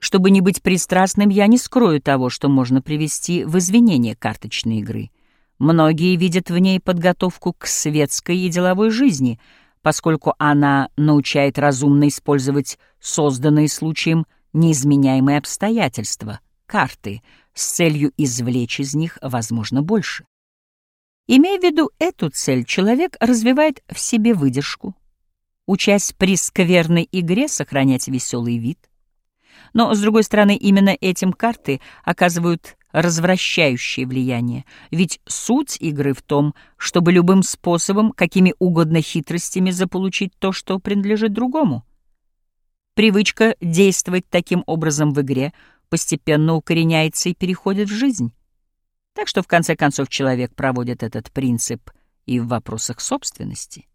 Чтобы не быть пристрастным, я не скрою того, что можно привести в извинение карточной игры. Многие видят в ней подготовку к светской и деловой жизни, поскольку она научает разумно использовать созданные случаем неизменяемые обстоятельства, карты, с целью извлечь из них, возможно, больше. Имея в виду эту цель, человек развивает в себе выдержку, учась при скверной игре сохранять веселый вид. Но, с другой стороны, именно этим карты оказывают развращающее влияние, ведь суть игры в том, чтобы любым способом, какими угодно хитростями заполучить то, что принадлежит другому. Привычка действовать таким образом в игре постепенно укореняется и переходит в жизнь. Так что, в конце концов, человек проводит этот принцип и в вопросах собственности.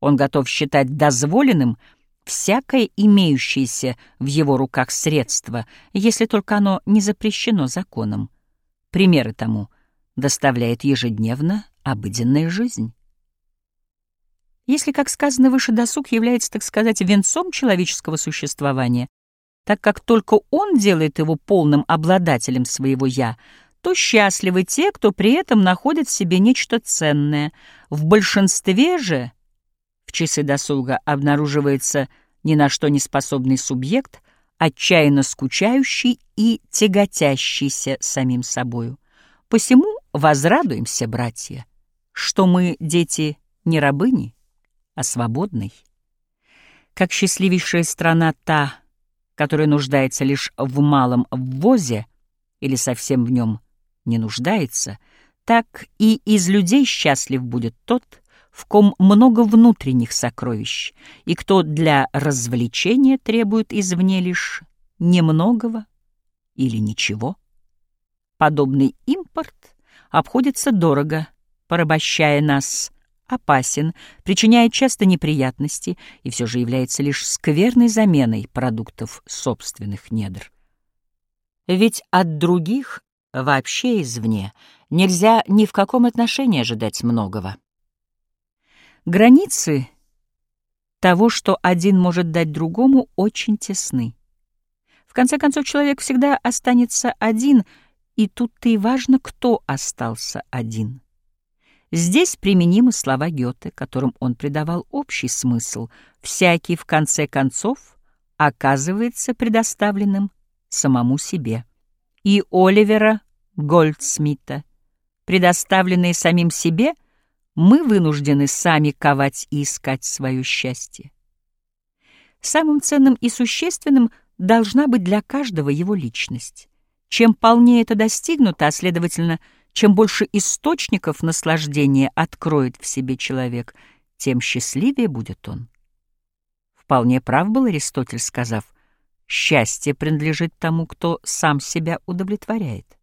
Он готов считать дозволенным всякое имеющееся в его руках средство, если только оно не запрещено законом. Примеры тому доставляет ежедневно обыденная жизнь. Если, как сказано выше, досуг является, так сказать, венцом человеческого существования, так как только он делает его полным обладателем своего «я», то счастливы те, кто при этом находит в себе нечто ценное. В большинстве же часы досуга обнаруживается ни на что не способный субъект, отчаянно скучающий и тяготящийся самим собою. Посему возрадуемся, братья, что мы, дети, не рабыни, а свободной. Как счастливейшая страна та, которая нуждается лишь в малом ввозе или совсем в нем не нуждается, так и из людей счастлив будет тот, в ком много внутренних сокровищ, и кто для развлечения требует извне лишь немногого или ничего. Подобный импорт обходится дорого, порабощая нас, опасен, причиняет часто неприятности и все же является лишь скверной заменой продуктов собственных недр. Ведь от других, вообще извне, нельзя ни в каком отношении ожидать многого. Границы того, что один может дать другому, очень тесны. В конце концов, человек всегда останется один, и тут-то и важно, кто остался один. Здесь применимы слова Гёте, которым он придавал общий смысл. Всякий, в конце концов, оказывается предоставленным самому себе. И Оливера Гольдсмита, предоставленные самим себе — мы вынуждены сами ковать и искать свое счастье. Самым ценным и существенным должна быть для каждого его личность. Чем полнее это достигнуто, а следовательно, чем больше источников наслаждения откроет в себе человек, тем счастливее будет он. Вполне прав был Аристотель, сказав, «Счастье принадлежит тому, кто сам себя удовлетворяет».